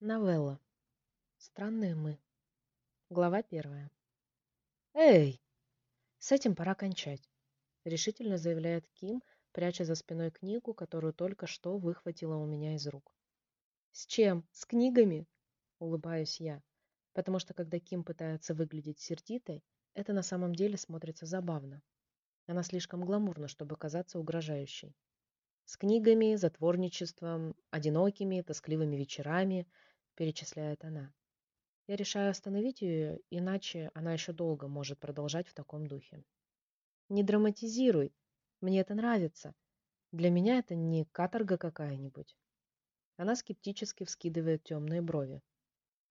Новелла. Странные мы. Глава первая. «Эй! С этим пора кончать», — решительно заявляет Ким, пряча за спиной книгу, которую только что выхватила у меня из рук. «С чем? С книгами?» — улыбаюсь я, потому что когда Ким пытается выглядеть сердитой, это на самом деле смотрится забавно. Она слишком гламурна, чтобы казаться угрожающей. С книгами, затворничеством, одинокими, тоскливыми вечерами, перечисляет она. Я решаю остановить ее, иначе она еще долго может продолжать в таком духе. Не драматизируй. Мне это нравится. Для меня это не каторга какая-нибудь. Она скептически вскидывает темные брови.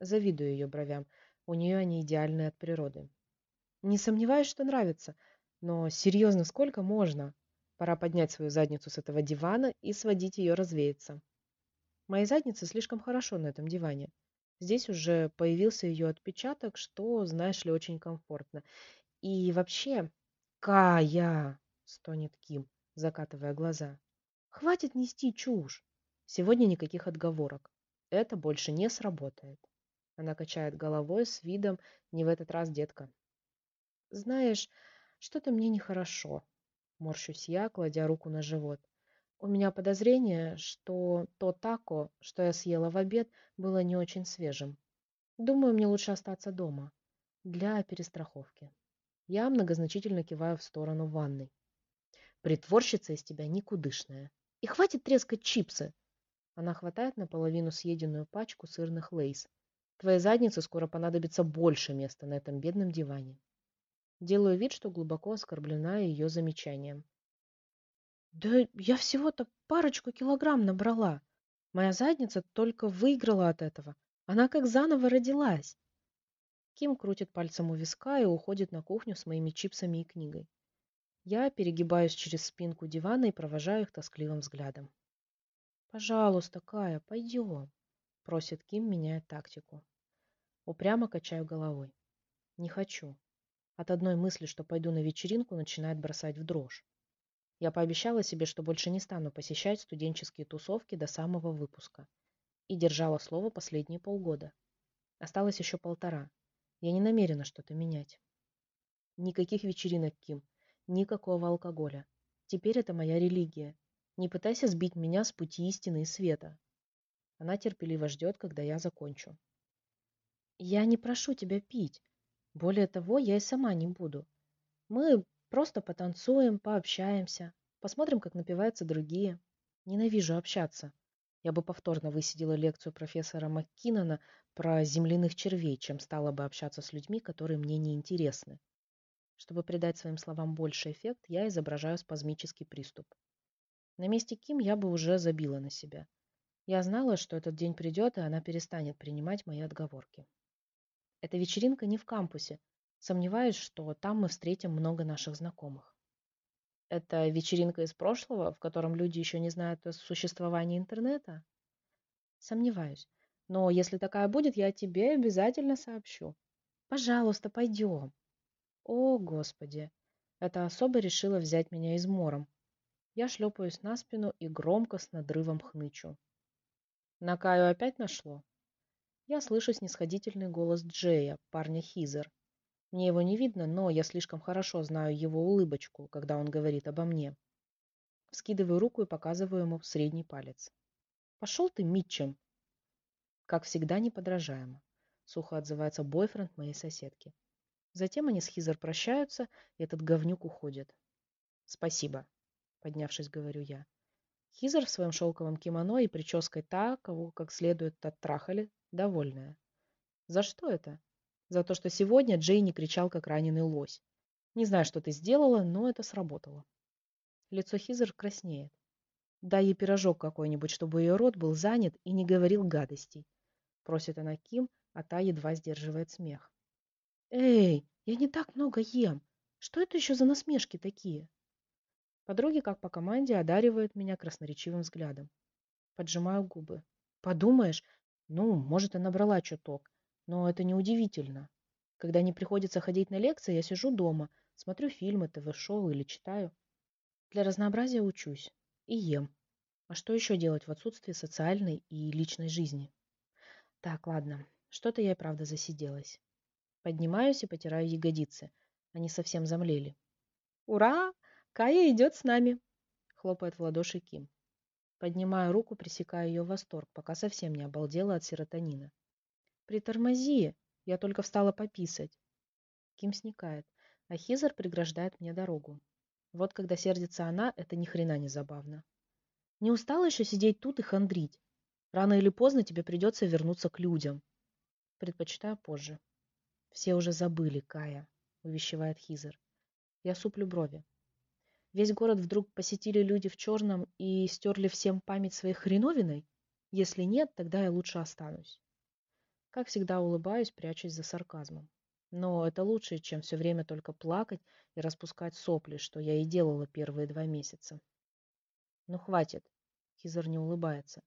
Завидую ее бровям. У нее они идеальные от природы. Не сомневаюсь, что нравится. Но серьезно, сколько можно? Пора поднять свою задницу с этого дивана и сводить ее развеяться. Моей заднице слишком хорошо на этом диване. Здесь уже появился ее отпечаток, что, знаешь ли, очень комфортно. И вообще... «Кая!» — стонет Ким, закатывая глаза. «Хватит нести чушь! Сегодня никаких отговорок. Это больше не сработает». Она качает головой с видом «не в этот раз, детка». «Знаешь, что-то мне нехорошо», Морщусь я, кладя руку на живот. У меня подозрение, что то тако, что я съела в обед, было не очень свежим. Думаю, мне лучше остаться дома. Для перестраховки. Я многозначительно киваю в сторону ванной. Притворщица из тебя никудышная. И хватит трескать чипсы. Она хватает наполовину съеденную пачку сырных лейс. Твоей заднице скоро понадобится больше места на этом бедном диване. Делаю вид, что глубоко оскорблена ее замечанием. Да я всего-то парочку килограмм набрала. Моя задница только выиграла от этого. Она как заново родилась. Ким крутит пальцем у виска и уходит на кухню с моими чипсами и книгой. Я перегибаюсь через спинку дивана и провожаю их тоскливым взглядом. «Пожалуйста, Кая, пойдем», — просит Ким, меняя тактику. Упрямо качаю головой. «Не хочу. От одной мысли, что пойду на вечеринку, начинает бросать в дрожь. Я пообещала себе, что больше не стану посещать студенческие тусовки до самого выпуска. И держала слово последние полгода. Осталось еще полтора. Я не намерена что-то менять. Никаких вечеринок, Ким. Никакого алкоголя. Теперь это моя религия. Не пытайся сбить меня с пути истины и света. Она терпеливо ждет, когда я закончу. Я не прошу тебя пить. Более того, я и сама не буду. Мы просто потанцуем, пообщаемся, посмотрим, как напиваются другие. Ненавижу общаться. Я бы повторно высидела лекцию профессора МакКиннона про земляных червей, чем стала бы общаться с людьми, которые мне не интересны. Чтобы придать своим словам больше эффект, я изображаю спазмический приступ. На месте Ким я бы уже забила на себя. Я знала, что этот день придет, и она перестанет принимать мои отговорки. Эта вечеринка не в кампусе. Сомневаюсь, что там мы встретим много наших знакомых. Это вечеринка из прошлого, в котором люди еще не знают о существовании интернета? Сомневаюсь. Но если такая будет, я тебе обязательно сообщу. Пожалуйста, пойдем. О, Господи! Эта особа решила взять меня измором. Я шлепаюсь на спину и громко с надрывом хнычу. На Каю опять нашло? Я слышу снисходительный голос Джея, парня Хизер. Мне его не видно, но я слишком хорошо знаю его улыбочку, когда он говорит обо мне. Скидываю руку и показываю ему средний палец. «Пошел ты, Митчем!» Как всегда, неподражаемо. Сухо отзывается бойфренд моей соседки. Затем они с Хизер прощаются, и этот говнюк уходит. «Спасибо», — поднявшись, говорю я. Хизер в своем шелковом кимоно и прической та, кого как следует оттрахали, довольная. За что это? За то, что сегодня Джей не кричал, как раненый лось. Не знаю, что ты сделала, но это сработало. Лицо Хизер краснеет. Дай ей пирожок какой-нибудь, чтобы ее рот был занят и не говорил гадостей. Просит она Ким, а та едва сдерживает смех. Эй, я не так много ем. Что это еще за насмешки такие? Подруги, как по команде, одаривают меня красноречивым взглядом. Поджимаю губы. Подумаешь, ну, может, и набрала чуток, но это неудивительно. Когда не приходится ходить на лекции, я сижу дома, смотрю фильмы, ТВ-шоу или читаю. Для разнообразия учусь и ем. А что еще делать в отсутствии социальной и личной жизни? Так, ладно. Что-то я и правда засиделась. Поднимаюсь и потираю ягодицы. Они совсем замлели. «Ура! Кая идет с нами!» — хлопает в ладоши Ким. Поднимаю руку, пресекая ее восторг, пока совсем не обалдела от серотонина. «Притормози! Я только встала пописать!» Ким сникает, а Хизер преграждает мне дорогу. Вот когда сердится она, это ни хрена не забавно. Не устала еще сидеть тут и хандрить? Рано или поздно тебе придется вернуться к людям. Предпочитаю позже. Все уже забыли, Кая, увещевает Хизер. Я суплю брови. Весь город вдруг посетили люди в черном и стерли всем память своей хреновиной? Если нет, тогда я лучше останусь. Как всегда улыбаюсь, прячусь за сарказмом. Но это лучше, чем все время только плакать и распускать сопли, что я и делала первые два месяца. Ну хватит. Хизер не улыбается.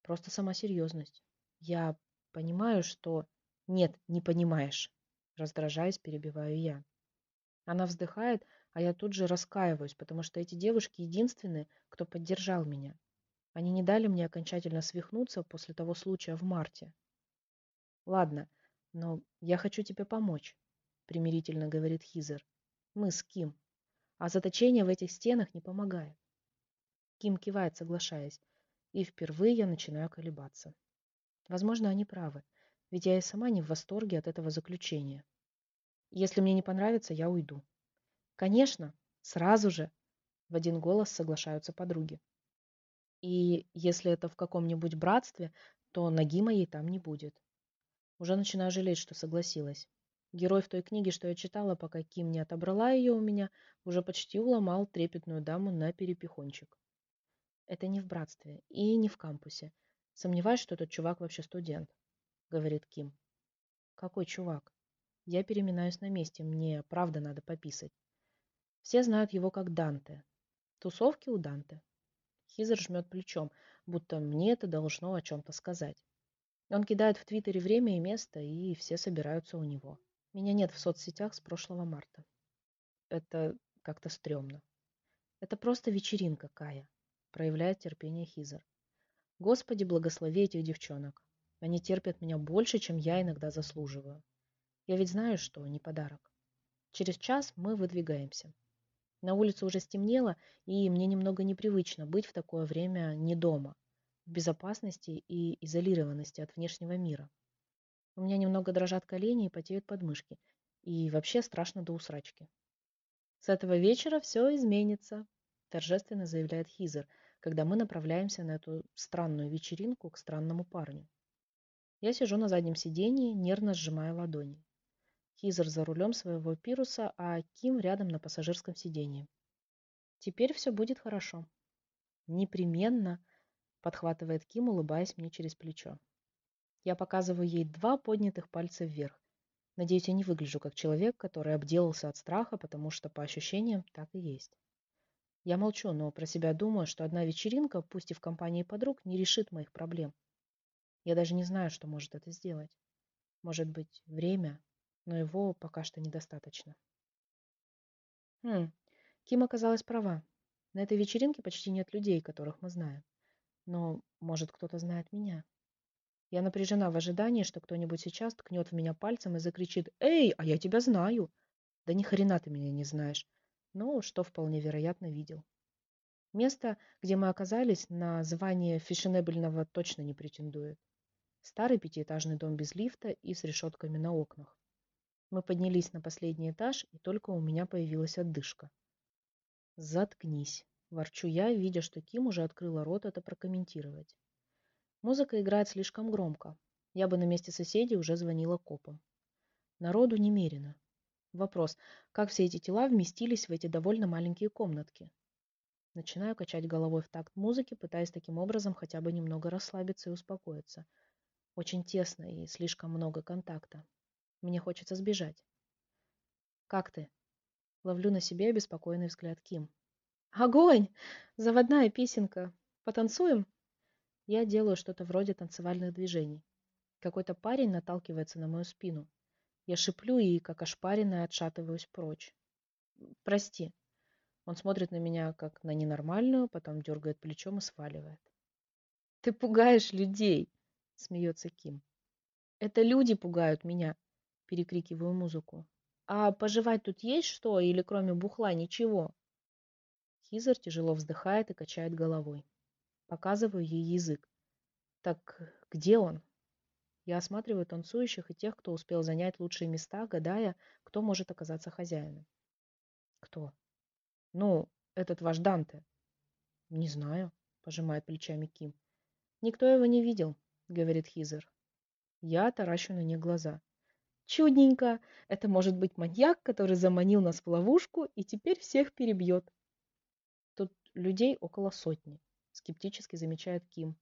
Просто сама серьезность. Я понимаю, что... Нет, не понимаешь. Раздражаясь, перебиваю я. Она вздыхает, а я тут же раскаиваюсь, потому что эти девушки единственные, кто поддержал меня. Они не дали мне окончательно свихнуться после того случая в марте. Ладно, но я хочу тебе помочь, примирительно говорит Хизер. Мы с Ким. А заточение в этих стенах не помогает. Ким кивает, соглашаясь. И впервые я начинаю колебаться. Возможно, они правы, ведь я и сама не в восторге от этого заключения. Если мне не понравится, я уйду. Конечно, сразу же, в один голос соглашаются подруги. И если это в каком-нибудь братстве, то ноги моей там не будет. Уже начинаю жалеть, что согласилась. Герой в той книге, что я читала, пока Ким не отобрала ее у меня, уже почти уломал трепетную даму на перепихончик. Это не в братстве и не в кампусе. Сомневаюсь, что этот чувак вообще студент, говорит Ким. Какой чувак? Я переминаюсь на месте, мне правда надо пописать. Все знают его как Данте. Тусовки у Данте. Хизер жмет плечом, будто мне это должно о чем-то сказать. Он кидает в Твиттере время и место, и все собираются у него. Меня нет в соцсетях с прошлого марта. Это как-то стрёмно. Это просто вечеринка, Кая проявляет терпение Хизер. Господи, благослови этих девчонок. Они терпят меня больше, чем я иногда заслуживаю. Я ведь знаю, что не подарок. Через час мы выдвигаемся. На улице уже стемнело, и мне немного непривычно быть в такое время не дома, безопасности и изолированности от внешнего мира. У меня немного дрожат колени и потеют подмышки, и вообще страшно до усрачки. С этого вечера все изменится, торжественно заявляет Хизер, когда мы направляемся на эту странную вечеринку к странному парню. Я сижу на заднем сидении, нервно сжимая ладони. Хизер за рулем своего пируса, а Ким рядом на пассажирском сидении. Теперь все будет хорошо. Непременно, подхватывает Ким, улыбаясь мне через плечо. Я показываю ей два поднятых пальца вверх. Надеюсь, я не выгляжу как человек, который обделался от страха, потому что по ощущениям так и есть. Я молчу, но про себя думаю, что одна вечеринка, пусть и в компании подруг, не решит моих проблем. Я даже не знаю, что может это сделать. Может быть, время, но его пока что недостаточно. Хм, Ким оказалась права. На этой вечеринке почти нет людей, которых мы знаем. Но, может, кто-то знает меня. Я напряжена в ожидании, что кто-нибудь сейчас ткнет в меня пальцем и закричит «Эй, а я тебя знаю!» Да ни хрена ты меня не знаешь но что вполне вероятно видел. Место, где мы оказались, на звание фешенебельного точно не претендует. Старый пятиэтажный дом без лифта и с решетками на окнах. Мы поднялись на последний этаж, и только у меня появилась отдышка. «Заткнись», – ворчу я, видя, что Ким уже открыла рот это прокомментировать. Музыка играет слишком громко. Я бы на месте соседей уже звонила копам. Народу немерено. Вопрос, как все эти тела вместились в эти довольно маленькие комнатки? Начинаю качать головой в такт музыки, пытаясь таким образом хотя бы немного расслабиться и успокоиться. Очень тесно и слишком много контакта. Мне хочется сбежать. «Как ты?» Ловлю на себе обеспокоенный взгляд Ким. «Огонь! Заводная песенка! Потанцуем?» Я делаю что-то вроде танцевальных движений. Какой-то парень наталкивается на мою спину. Я шиплю и, как ошпаренная, отшатываюсь прочь. «Прости». Он смотрит на меня, как на ненормальную, потом дергает плечом и сваливает. «Ты пугаешь людей!» — смеется Ким. Это люди пугают меня, перекрикиваю музыку. А пожевать тут есть что или кроме бухла ничего? Хизер тяжело вздыхает и качает головой. Показываю ей язык. Так где он? Я осматриваю танцующих и тех, кто успел занять лучшие места, гадая, кто может оказаться хозяином. Кто? Ну, этот ваш Данте. Не знаю, пожимает плечами Ким. Никто его не видел, говорит Хизер. Я таращу на них глаза. Чудненько. Это может быть маньяк, который заманил нас в ловушку и теперь всех перебьет. Людей около сотни, скептически замечает Ким.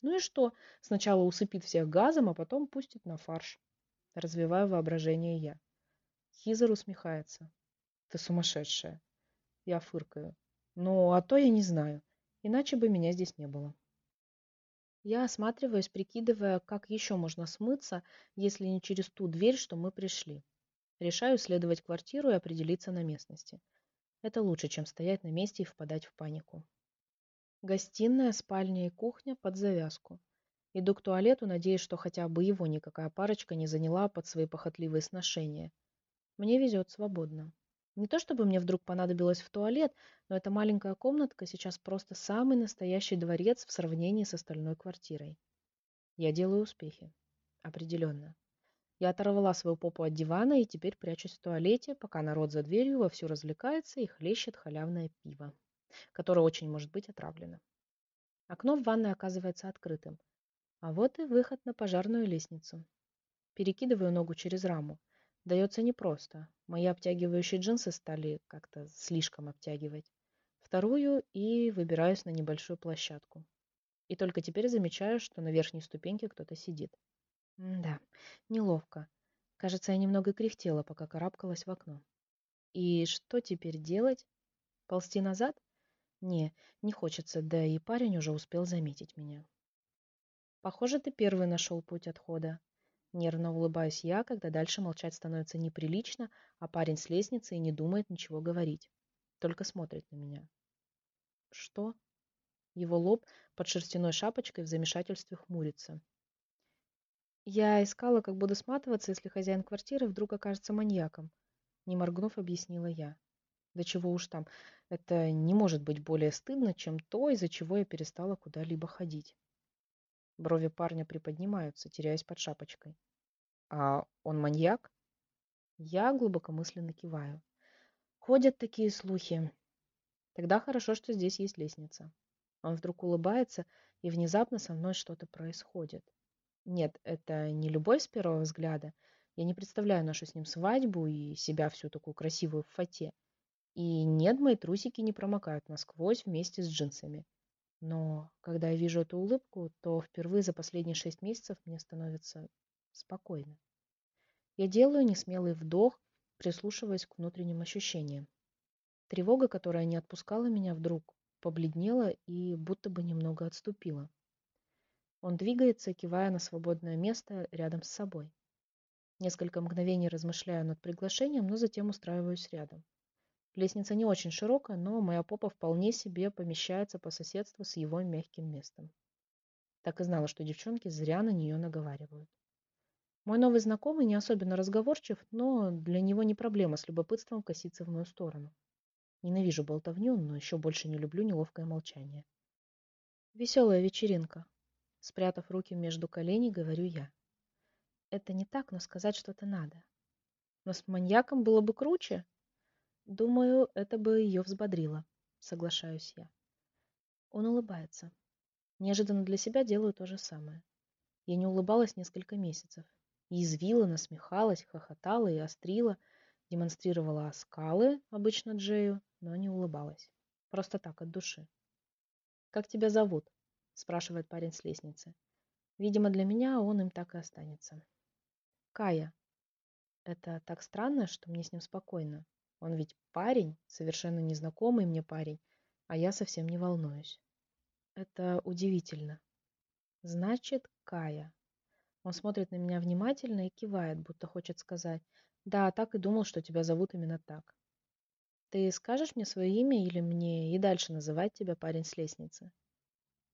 Ну и что? Сначала усыпит всех газом, а потом пустит на фарш. Развиваю воображение я. Хизер усмехается. Ты сумасшедшая. Я фыркаю. Ну, а то я не знаю. Иначе бы меня здесь не было. Я осматриваюсь, прикидывая, как еще можно смыться, если не через ту дверь, что мы пришли. Решаю исследовать квартиру и определиться на местности. Это лучше, чем стоять на месте и впадать в панику. Гостиная, спальня и кухня под завязку. Иду к туалету, надеясь, что хотя бы его никакая парочка не заняла под свои похотливые сношения. Мне везет свободно. Не то чтобы мне вдруг понадобилось в туалет, но эта маленькая комнатка сейчас просто самый настоящий дворец в сравнении с остальной квартирой. Я делаю успехи. Определенно. Я оторвала свою попу от дивана и теперь прячусь в туалете, пока народ за дверью вовсю развлекается и хлещет халявное пиво которое очень может быть отравлено. Окно в ванной оказывается открытым. А вот и выход на пожарную лестницу. Перекидываю ногу через раму. Дается непросто. Мои обтягивающие джинсы стали как-то слишком обтягивать. Вторую и выбираюсь на небольшую площадку. И только теперь замечаю, что на верхней ступеньке кто-то сидит. Да, неловко. Кажется, я немного кряхтела, пока карабкалась в окно. И что теперь делать? Ползти назад? Не, не хочется, да и парень уже успел заметить меня. Похоже, ты первый нашел путь отхода. Нервно улыбаюсь я, когда дальше молчать становится неприлично, а парень с лестницы и не думает ничего говорить. Только смотрит на меня. Что? Его лоб под шерстяной шапочкой в замешательстве хмурится. Я искала, как буду сматываться, если хозяин квартиры вдруг окажется маньяком. Не моргнув, объяснила я. Да чего уж там, это не может быть более стыдно, чем то, из-за чего я перестала куда-либо ходить. Брови парня приподнимаются, теряясь под шапочкой. А он маньяк? Я глубокомысленно киваю. Ходят такие слухи. Тогда хорошо, что здесь есть лестница. Он вдруг улыбается, и внезапно со мной что-то происходит. Нет, это не любовь с первого взгляда. Я не представляю нашу с ним свадьбу и себя всю такую красивую в фате. И нет, мои трусики не промокают насквозь вместе с джинсами. Но когда я вижу эту улыбку, то впервые за последние шесть месяцев мне становится спокойно. Я делаю несмелый вдох, прислушиваясь к внутренним ощущениям. Тревога, которая не отпускала меня вдруг, побледнела и будто бы немного отступила. Он двигается, кивая на свободное место рядом с собой. Несколько мгновений размышляю над приглашением, но затем устраиваюсь рядом. Лестница не очень широкая, но моя попа вполне себе помещается по соседству с его мягким местом. Так и знала, что девчонки зря на нее наговаривают. Мой новый знакомый не особенно разговорчив, но для него не проблема с любопытством коситься в мою сторону. Ненавижу болтовню, но еще больше не люблю неловкое молчание. Веселая вечеринка. Спрятав руки между коленей, говорю я. Это не так, но сказать что-то надо. Но с маньяком было бы круче, Думаю, это бы ее взбодрило, соглашаюсь я. Он улыбается. Неожиданно для себя делаю то же самое. Я не улыбалась несколько месяцев. Язвила, насмехалась, хохотала и острила, демонстрировала оскалы, обычно Джею, но не улыбалась. Просто так, от души. «Как тебя зовут?» – спрашивает парень с лестницы. Видимо, для меня он им так и останется. «Кая». Это так странно, что мне с ним спокойно. Он ведь парень, совершенно незнакомый мне парень, а я совсем не волнуюсь. Это удивительно. Значит, Кая. Он смотрит на меня внимательно и кивает, будто хочет сказать, да, так и думал, что тебя зовут именно так. Ты скажешь мне свое имя или мне и дальше называть тебя парень с лестницы?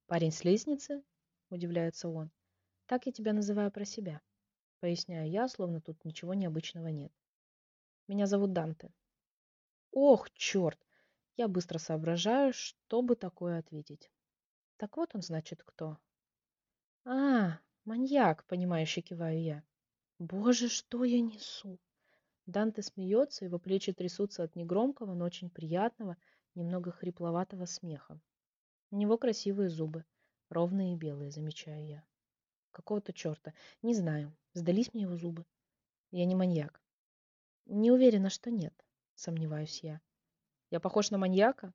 Парень с лестницы? Удивляется он. Так я тебя называю про себя. Поясняю я, словно тут ничего необычного нет. Меня зовут Данте. Ох, черт! Я быстро соображаю, что бы такое ответить. Так вот он, значит, кто. А, маньяк, понимающе киваю я. Боже, что я несу? Данте смеется, его плечи трясутся от негромкого, но очень приятного, немного хрипловатого смеха. У него красивые зубы, ровные и белые, замечаю я. Какого-то черта. Не знаю, сдались мне его зубы. Я не маньяк. Не уверена, что нет, сомневаюсь я. Я похож на маньяка?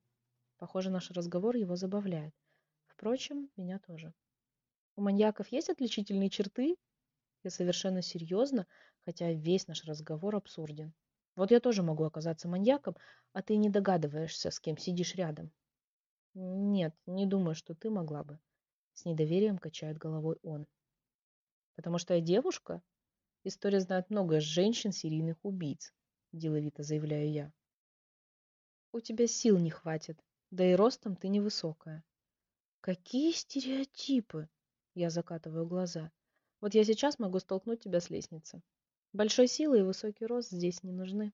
Похоже, наш разговор его забавляет. Впрочем, меня тоже. У маньяков есть отличительные черты? Я совершенно серьезно, хотя весь наш разговор абсурден. Вот я тоже могу оказаться маньяком, а ты не догадываешься, с кем сидишь рядом. Нет, не думаю, что ты могла бы. С недоверием качает головой он. Потому что я девушка? История знает много женщин серийных убийц, деловито заявляю я. У тебя сил не хватит, да и ростом ты невысокая. Какие стереотипы? Я закатываю глаза. Вот я сейчас могу столкнуть тебя с лестницы. Большой силы и высокий рост здесь не нужны.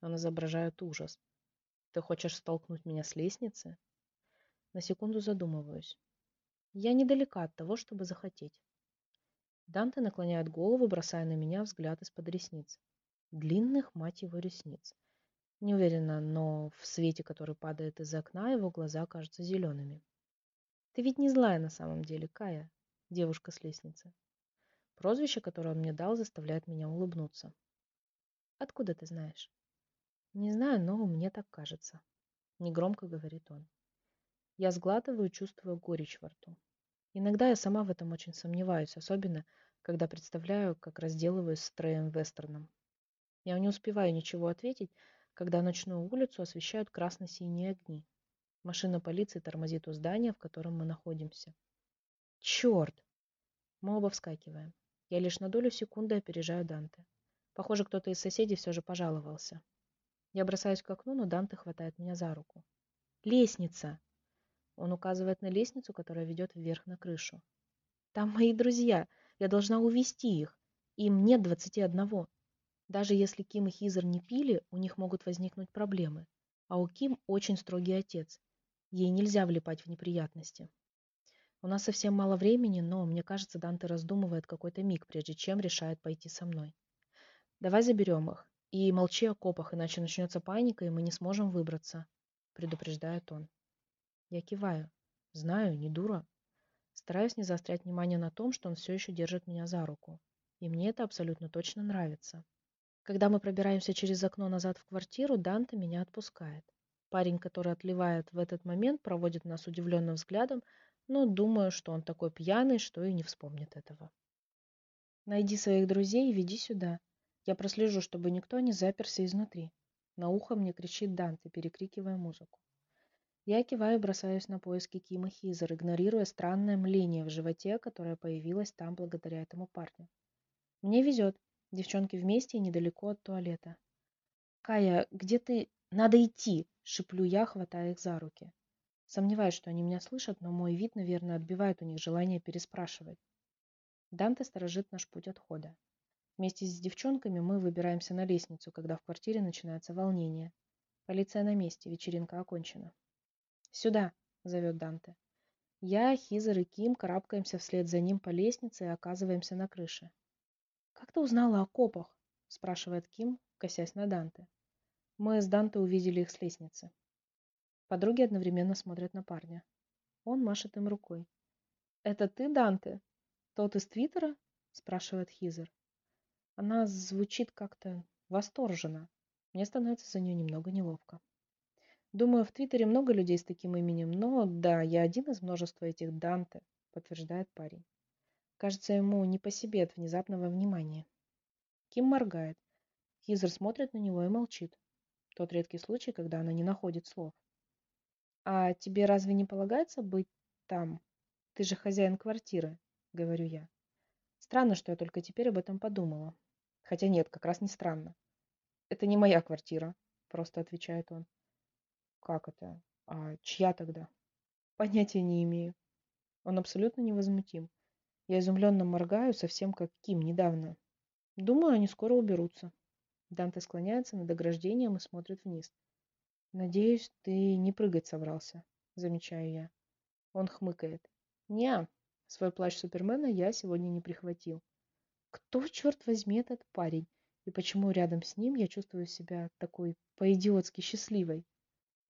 Он изображает ужас. Ты хочешь столкнуть меня с лестницы? На секунду задумываюсь. Я недалека от того, чтобы захотеть. Данте наклоняет голову, бросая на меня взгляд из-под ресниц. Длинных, мать его, ресниц. Не уверена, но в свете, который падает из окна, его глаза кажутся зелеными. Ты ведь не злая на самом деле, Кая, девушка с лестницы. Прозвище, которое он мне дал, заставляет меня улыбнуться. Откуда ты знаешь? Не знаю, но мне так кажется. Негромко говорит он. Я сглатываю, чувствуя горечь во рту. Иногда я сама в этом очень сомневаюсь, особенно, когда представляю, как разделываюсь с Треем Вестерном. Я не успеваю ничего ответить, когда ночную улицу освещают красно-синие огни. Машина полиции тормозит у здания, в котором мы находимся. Черт! Мы оба вскакиваем. Я лишь на долю секунды опережаю Данте. Похоже, кто-то из соседей все же пожаловался. Я бросаюсь к окну, но Данте хватает меня за руку. «Лестница!» Он указывает на лестницу, которая ведет вверх на крышу. Там мои друзья. Я должна увести их. Им нет двадцати одного. Даже если Ким и Хизер не пили, у них могут возникнуть проблемы. А у Ким очень строгий отец. Ей нельзя влипать в неприятности. У нас совсем мало времени, но, мне кажется, Данте раздумывает какой-то миг, прежде чем решает пойти со мной. Давай заберем их. И молчи о копах, иначе начнется паника, и мы не сможем выбраться, предупреждает он. Я киваю. Знаю, не дура. Стараюсь не заострять внимание на том, что он все еще держит меня за руку. И мне это абсолютно точно нравится. Когда мы пробираемся через окно назад в квартиру, Данте меня отпускает. Парень, который отливает в этот момент, проводит нас удивленным взглядом, но думаю, что он такой пьяный, что и не вспомнит этого. Найди своих друзей и веди сюда. Я прослежу, чтобы никто не заперся изнутри. На ухо мне кричит Данте, перекрикивая музыку. Я киваю и бросаюсь на поиски Кима Хизер, игнорируя странное мление в животе, которое появилось там благодаря этому парню. Мне везет. Девчонки вместе и недалеко от туалета. «Кая, где ты...» «Надо идти!» — шиплю я, хватая их за руки. Сомневаюсь, что они меня слышат, но мой вид, наверное, отбивает у них желание переспрашивать. Данте сторожит наш путь отхода. Вместе с девчонками мы выбираемся на лестницу, когда в квартире начинается волнение. Полиция на месте, вечеринка окончена. «Сюда!» — зовет Данте. Я, Хизер и Ким карабкаемся вслед за ним по лестнице и оказываемся на крыше. «Как ты узнала о копах?» — спрашивает Ким, косясь на Данте. Мы с Данте увидели их с лестницы. Подруги одновременно смотрят на парня. Он машет им рукой. «Это ты, Данте? Тот из Твиттера?» — спрашивает Хизер. Она звучит как-то восторженно. Мне становится за нее немного неловко. Думаю, в Твиттере много людей с таким именем, но да, я один из множества этих Данте, подтверждает парень. Кажется, ему не по себе от внезапного внимания. Ким моргает. Хизер смотрит на него и молчит. Тот редкий случай, когда она не находит слов. «А тебе разве не полагается быть там? Ты же хозяин квартиры», — говорю я. Странно, что я только теперь об этом подумала. Хотя нет, как раз не странно. «Это не моя квартира», — просто отвечает он. Как это? А чья тогда? Понятия не имею. Он абсолютно невозмутим. Я изумленно моргаю, совсем как Ким недавно. Думаю, они скоро уберутся. Данте склоняется над ограждением и смотрит вниз. Надеюсь, ты не прыгать собрался, замечаю я. Он хмыкает. Неа, свой плащ Супермена я сегодня не прихватил. Кто, черт возьми, этот парень? И почему рядом с ним я чувствую себя такой по-идиотски счастливой?